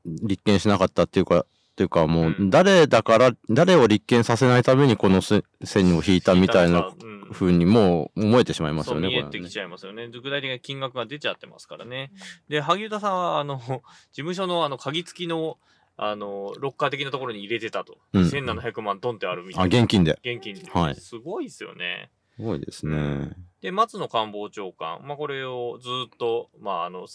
立件しなかったっていうか、っていうかもううん誰だから、誰を立件させないためにこのせ線を引いたみたいなうん風にもう思えてしまいますよね。見えてきちゃいますよね。具体的な金額が出ちゃってますからね。で、萩生田さんは、あの、事務所のあの、鍵付きの、あの、ロッカー的なところに入れてたと。うん1700万ドンってあるみたあ、いな。現金で。現金で。はいすごいですよね。すごいですね。で、松野官房長官。まあ、これをずっと、まあ、あの、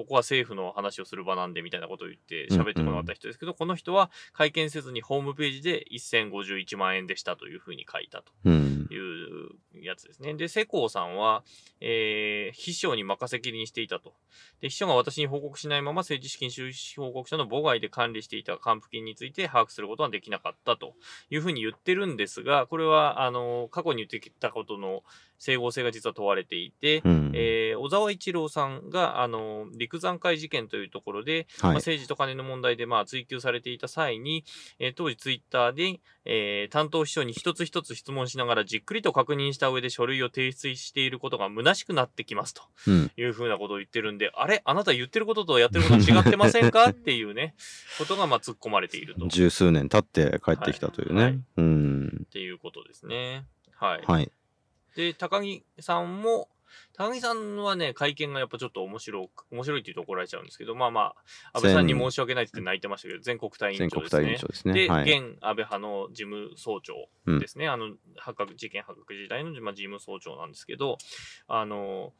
ここは政府の話をする場なんでみたいなことを言って喋ってこなかった人ですけど、この人は会見せずにホームページで1051万円でしたというふうに書いたとうん。いうやつですね。で、世耕さんは、えー、秘書に任せきりにしていたと。で、秘書が私に報告しないまま政治資金収支報告書の母外で管理していた還付金について把握することはできなかったというふうに言ってるんですが、これは、あの、過去に言ってきたことの整合性が実は問われていて、うん。えー小沢一郎さんが、あの、陸山会事件というところで、まあ、はい。政治と金の問題でまあ追及されていた際に、えー当時ツイッターで、えー担当秘書に一つ一つ質問しながらじっくりと確認した上で書類を提出していることが虚しくなってきますとうん。いうふうなことを言ってるんで、あれ？あなた言ってることとやってること違ってませんか？っていうね、ことがまあ突っ込まれていると。っ十数年経って帰ってきたというね。はいうん。ていうことですね。はい。はい。で、高木さんも、高木さんはね、会見がやっぱちょっと面白く、面白いって言うと怒られちゃうんですけど、まあまあ、安倍さんに申し訳ないって泣いてましたけど、全国対委員長ですね。ですね。で、はい。現安倍派の事務総長ですね、あの発覚事件発覚時代のまあ事務総長なんですけど、あの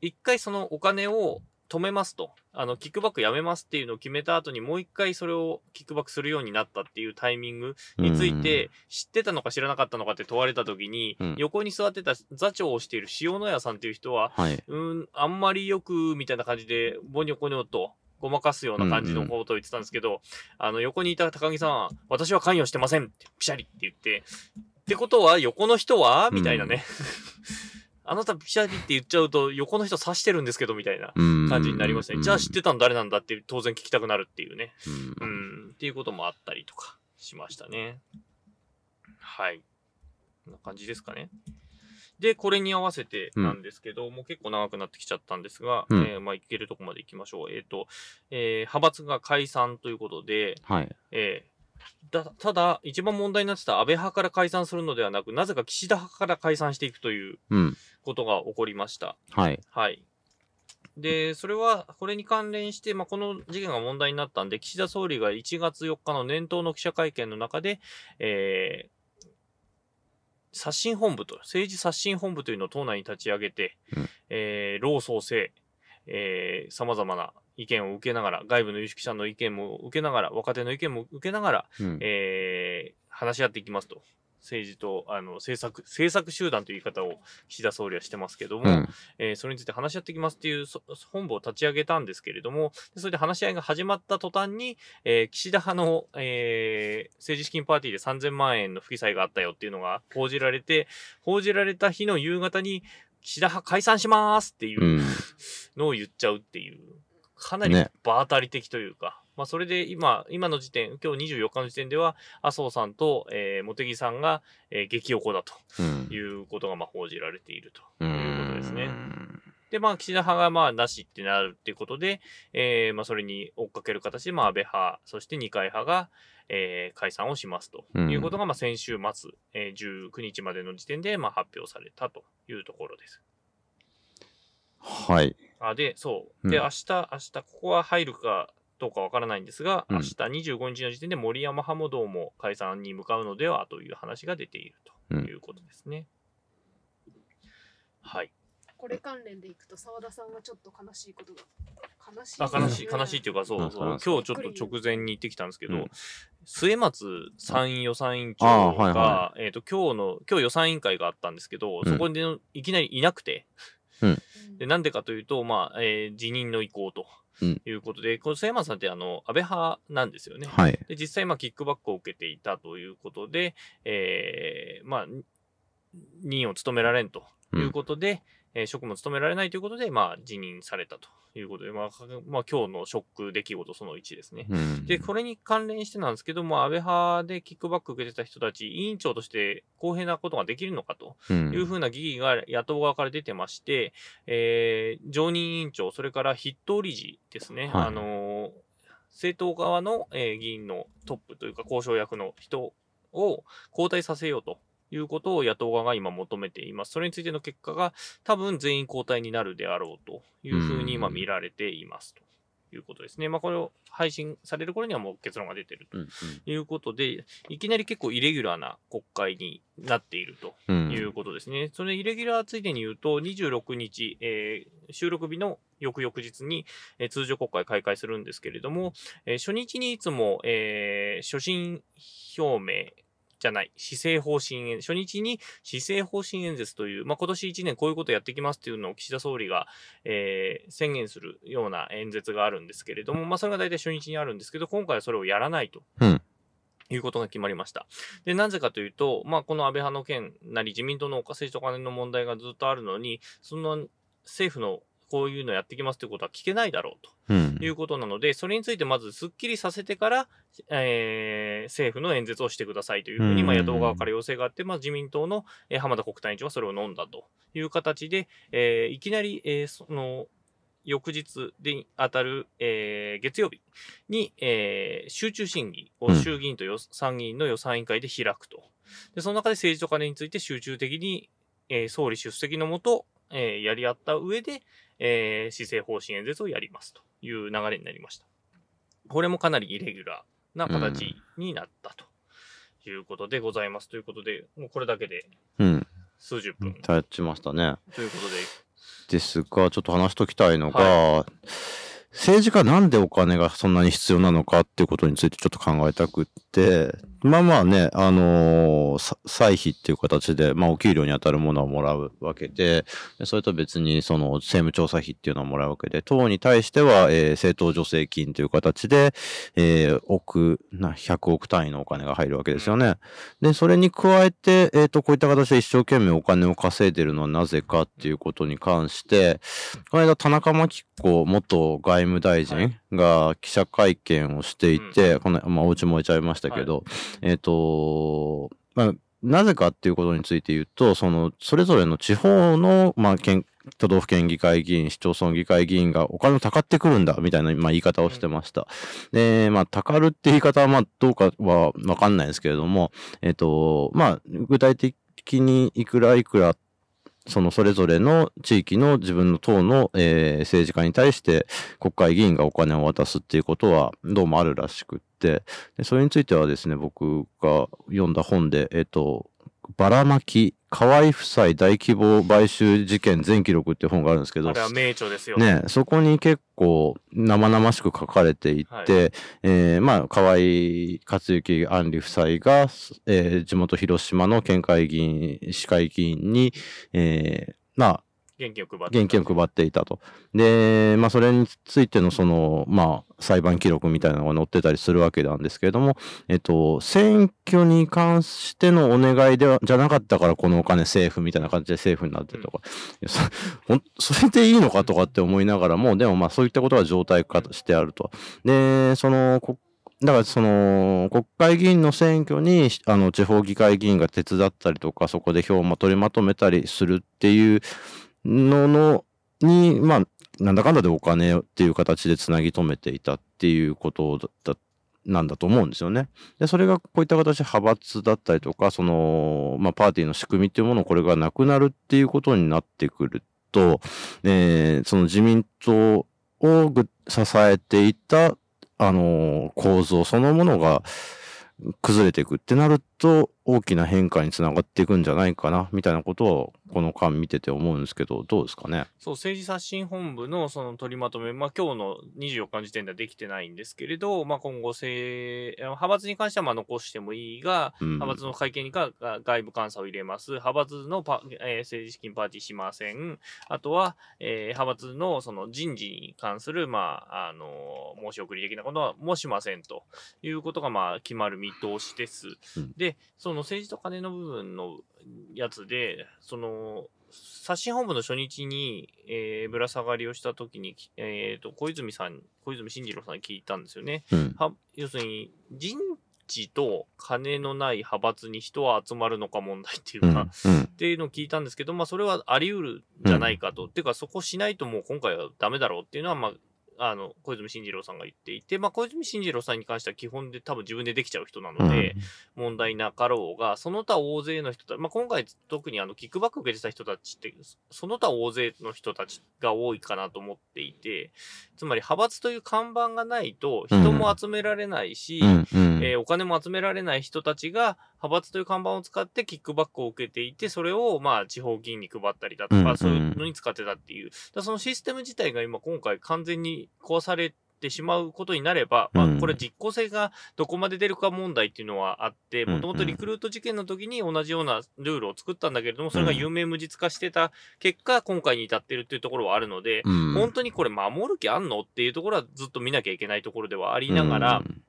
一回そのお金を止めますと、あのキックバックやめますっていうのを決めた後に、もう一回それをキックバックするようになったっていうタイミングについて、知ってたのか知らなかったのかって問われた時に、うん。横に座ってた座長をしている塩野谷さんっていう人は、うん、はい。うーん、あんまりよく、みたいな感じで、ボニョコニョと、ごまかすような感じのことを言ってたんですけど、あの、横にいた高木さんは、私は関与してませんって、ピシャリって言って、ってことは、横の人は？みたいなね。あなたピシャリって言っちゃうと、横の人指してるんですけど、みたいな感感じになりましたね。じゃあ知ってたの誰なんだって当然聞きたくなるっていうね。う。うんん、っていうこともあったりとかしましたね。はい。こんな感じですかね。で、これに合わせてなんですけど、もう結構長くなってきちゃったんですが、うんえーまあ、いけるとこまで行きましょう。えっ、と、えー派閥が解散ということで、はい。えーだただ、一番問題になってた安倍派から解散するのではなく、なぜか岸田派から解散していくといううん。ことが起こりました。はい。はい。で、それは、これに関連して、まあ、この事件が問題になったんで、岸田総理が1月4日の年頭の記者会見の中で、えー、刷新本部と、政治刷新本部というのを党内に立ち上げて、うんえー、労総制、えー、様々な意見を受けながら、外部の有識者の意見も受けながら、若手の意見も受けながら、うん。えー話し合っていきますと。政治と、あの、政策、政策集団という言い方を岸田総理はしてますけども、うん。えーそれについて話し合っていきますっていうそ本部を立ち上げたんですけれども、でそれで話し合いが始まった途端に、えー岸田派の、えー政治資金パーティーで3000万円の不記載があったよっていうのが報じられて、報じられた日の夕方に、岸田派解散しますっていううんのを言っちゃうっていう、かなりね場当たり的というか、まあそれで今、今の時点、今日24日の時点では、麻生さんと、えー茂木さんが、えー激おこだとうん。いうことがまあ報じられていると。ういうことですねん。で、まあ、岸田派がまあ、なしってなるっていうことで、えーまあ、それに追っかける形で、まあ、安倍派、そして二階派が、えー解散をしますとうんいうことが、まあ、先週末、えー19日までの時点で、まあ、発表されたというところです。はい。ああ、で、そう。うん。で、明日、明日、ここは入るかどうかわからないんですが、うん。明日25日の時点で森山派もどうも解散に向かうのではという話が出ているということですね。はい。これ関連でいくと澤田さんはちょっと悲しいことが悲しい。あ悲しい、悲しいっていうか、そうそう、今あ日ちょっと直前に行ってきたんですけど、うん。末松参院予算委員長あーはいがは、えっ、と、今日の、今日予算委員会があったんですけど、うん。そこでいきなりいなくて、うんで、なんでかというと、まあ、えー辞任の意向とうんいうことで、この末松さんって、あの、安倍派なんですよね。はい。で、実際、まあ、キックバックを受けていたということで、えーまあ、任を務められんということで、えー職務を務められないということで、まあ、辞任されたということで、まあ、かまあ、今日のショック出来事その1ですね。うん。で、これに関連してなんですけども、安倍派でキックバック受けてた人たち、委員長として公平なことができるのかとうん。いうふうな疑義が野党側から出てまして、えー常任委員長、それから筆頭理事ですね、はい。あのー政党側の、えー議員のトップというか交渉役の人を交代させようということを野党側が今求めています。それについての結果が多分全員交代になるであろうというふうに今見られていますと。いうことですね。まあ、これを配信される頃にはもう結論が出てるうんということで、いきなり結構イレギュラーな国会になっているとうん。いうことですね。それイレギュラーついでに言うと、26日、えー収録日の翌々日に、えー通常国会開会するんですけれども、えー初日にいつも、えー所信表明じゃない、施政方針演、初日に施政方針演説という、まあ、今年1年こういうことやってきますっていうのを岸田総理が、えー宣言するような演説があるんですけれども、まあ、それが大体初日にあるんですけど、今回はそれをやらないと。うんいうことが決まりました。で、なぜかというと、まあ、この安倍派の件なり自民党のお稼ぎと金の問題がずっとあるのに、その政府のこういうのやってきますということは聞けないだろうと。いうことなので、それについてまずすっきりさせてから、えー政府の演説をしてくださいというふうに、まあ、うん野党側から要請があって、まあ、自民党の、えー浜田国対委員長はそれを飲んだという形で、えーいきなり、えーその、翌日で当たる、えー月曜日に、えー集中審議をうん衆議院と予参議院の予算委員会で開くと。で、その中で政治と金について集中的に、えー総理出席のもと、えーやり合った上で、えー施政方針演説をやりますという流れになりました。これもかなりイレギュラーな形になったということでございます。ということで、もうこれだけでうん。数十分立ちましたね。ということで、ですが、ちょっと話しときたいのが、政治家なんでお金がそんなに必要なのかっていうことについてちょっと考えたくって、まあまあね、あのーさ歳費っていう形で、まあお給料に当たるものをもらうわけで、でそれと別にその政務調査費っていうのをもらうわけで、党に対しては、えー政党助成金という形で、えー億、な、100億単位のお金が入るわけですよね。で、それに加えて、えっ、と、こういった形で一生懸命お金を稼いでるのはなぜかっていうことに関して、この間、田中真紀子元外務大臣が記者会見をしていて、この、まあ、お家燃えちゃいましたけど、えっ、と、まあ、なぜかっていうことについて言うと、その、それぞれの地方の、まあ、県、都道府県議会議員、市町村議会議員がお金をたかってくるんだ、みたいな、まあ、言い方をしてました。で、まあ、たかるって言い方は、まあ、どうかはわかんないですけれども、えっ、と、まあ、具体的にいくらいくら、そのそれぞれの地域の自分の党の、えー政治家に対して国会議員がお金を渡すっていうことはどうもあるらしくって、でそれについてはですね、僕が読んだ本で、えっ、と、ばらまき、河合夫妻大規模買収事件全記録っていう本があるんですけどあれ、は名著ですよ。ね、そこに結構生々しく書かれていて、はいえーまあ、河合克行安里夫妻が、えー地元広島の県会議員、市会議員に、えーまあ、現金を配って。現金を配っていたと。で、まあ、それについてのその、まあ、裁判記録みたいなのが載ってたりするわけなんですけれども、えっと、選挙に関してのお願いでは、じゃなかったからこのお金政府みたいな感じで政府になってるとか、いやそ ほんそれでいいのかとかって思いながらも、でもまあそういったことが常態化してあると。で、その、こだからその国会議員の選挙にあの地方議会議員が手伝ったりとかそこで票を取りまとめたりするっていうののにまあなんだかんだでお金っていう形でつなぎ止めていたっていうことだなんだと思うんですよね。でそれがこういった形で派閥だったりとかその、まあ、パーティーの仕組みっていうものこれがなくなるっていうことになってくると、えーその自民党を支えていたあの構造そのものが崩れていくってなると大きな変化につながっていくんじゃないかなみたいなことをこの間見てて思うんですけどどうですかね？そう、政治刷新本部のその取りまとめ、まあ今日の24日の時点ではできてないんですけれど、まあ今後政、派閥に関してはまあ残してもいいが、うん派閥の会見にかが外部監査を入れます。派閥のパ、えー政治資金パーティーしません。あとは、えー派閥のその人事に関する、まあ、あの申し送り的なことはもしませんということが、まあ、決まる見通しです。うんで、その政治と金の部分のやつで、その、刷新本部の初日に、えーぶら下がりをしたときに、えっ、と、小泉さん、小泉進次郎さんに聞いたんですよね。うんは要するに、人事と金のない派閥に人は集まるのか問題っていうか、うんうんっていうのを聞いたんですけど、まあ、それはあり得るんじゃないかと。っていうか、そこしないともう今回はダメだろうっていうのは、まあ、あの、小泉進次郎さんが言っていて、まあ、小泉進次郎さんに関しては基本で多分自分でできちゃう人なので、問題なかろうが、その他大勢の人たまあ、今回特にあの、キックバック受けてた人たちって、その他大勢の人たちが多いかなと思っていて、つまり派閥という看板がないと人も集められないし、うんうん。えーお金も集められない人たちが派閥という看板を使ってキックバックを受けていて、それをまあ地方議員に配ったりだとか、そういうのに使ってたっていう。だそのシステム自体が今今回完全に壊されてしまうことになれば、まあうん。これ実効性がどこまで出るか問題っていうのはあって、もともとリクルート事件の時に同じようなルールを作ったんだけれども、それが有名無実化してた結果、今回に至ってるっていうところはあるので、うん。本当にこれ守る気あんのっていうところはずっと見なきゃいけないところではありながら、うん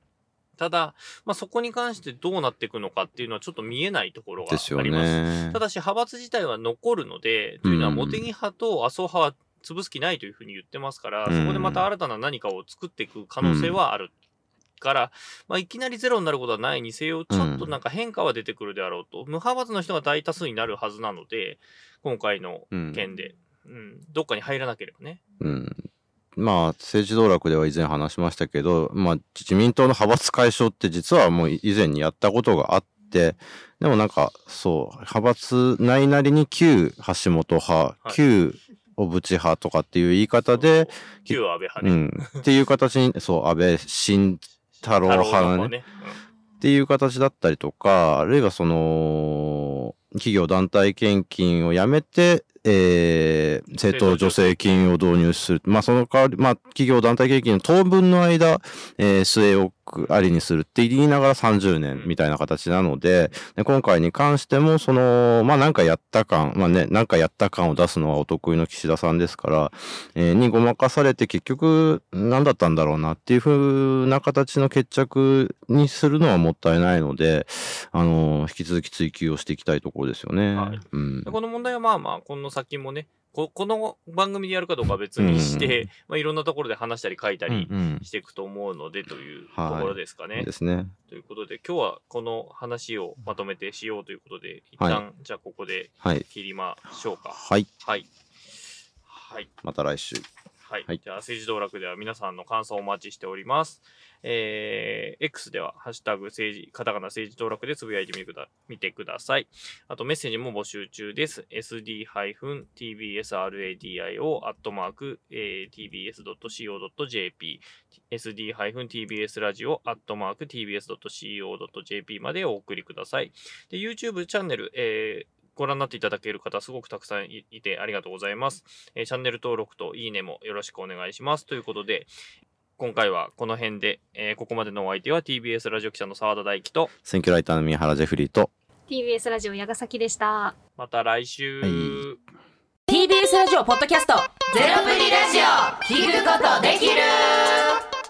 ただ、まあ、そこに関してどうなっていくのかっていうのはちょっと見えないところがあります。ねた。だし、派閥自体は残るので、というのは、うん茂木派と麻生派は潰す気ないというふうに言ってますから、うんそこでまた新たな何かを作っていく可能性はある。から、まあ、いきなりゼロになることはないにせよ、ちょっとなんか変化は出てくるであろうと。無派閥の人が大多数になるはずなので、今回のうん件で、うん、どっかに入らなければね。うんまあ政治道楽では以前話しましたけど、まあ、自民党の派閥解消って実はもう以前にやったことがあってでもなんかそう派閥内なりに旧橋本派、はい。旧小渕派とかっていう言い方で、旧安倍派ね。うん、っていう形にそう安倍晋太郎派がね。の方ね。っていう形だったりとか、あるいはその、企業団体献金をやめて、えー、政党助成金を導入する。まあ、その代わり、まあ、企業団体献金の当分の間、えー、据え置く、ありにするって言いながら30年みたいな形なので、で今回に関しても、その、まあ、なんかやった感、まあね、なんかやった感を出すのはお得意の岸田さんですから、えーにごまかされて結局何だったんだろうなっていう風な形の決着にするのはもったいないので、あのー引き続き追及をしていきたいところですよね。はいうんでこの問題はまあまあ、この先もね、ここの番組でやるかどうかは別にして、まあ、いろんなところで話したり書いたりうんしていくと思うのでというとはいころですかね。ですね。ということで、今日はこの話をまとめてしようということで、一旦、じゃあここではい。切りましょうか。はい。はい。はい。また来週。はい。はいじゃあ、政治道楽では皆さんの感想をお待ちしております。えー、X では、ハッシュタグ政治、カタカナ政治道楽でつぶやいてみてくだ見てください。あと、メッセージも募集中です。sd-tbsradio アットマーク、えー tbs.co.jp sd-tbs ラジオアットマーク tbs.co.jp までお送りください。で、YouTube チャンネル、えーご覧になっていただける方すごくたくさんいいてありがとうございます。えーチャンネル登録といいねもよろしくお願いします。ということで、今回はこの辺で、えーここまでのお相手は TBS ラジオ記者の澤田大樹と、選挙ライターの宮原ジェフリーと、TBS ラジオ矢ヶ崎でした。また来週。はい TBS ラジオポッドキャストゼロプリラジオ聞くことできる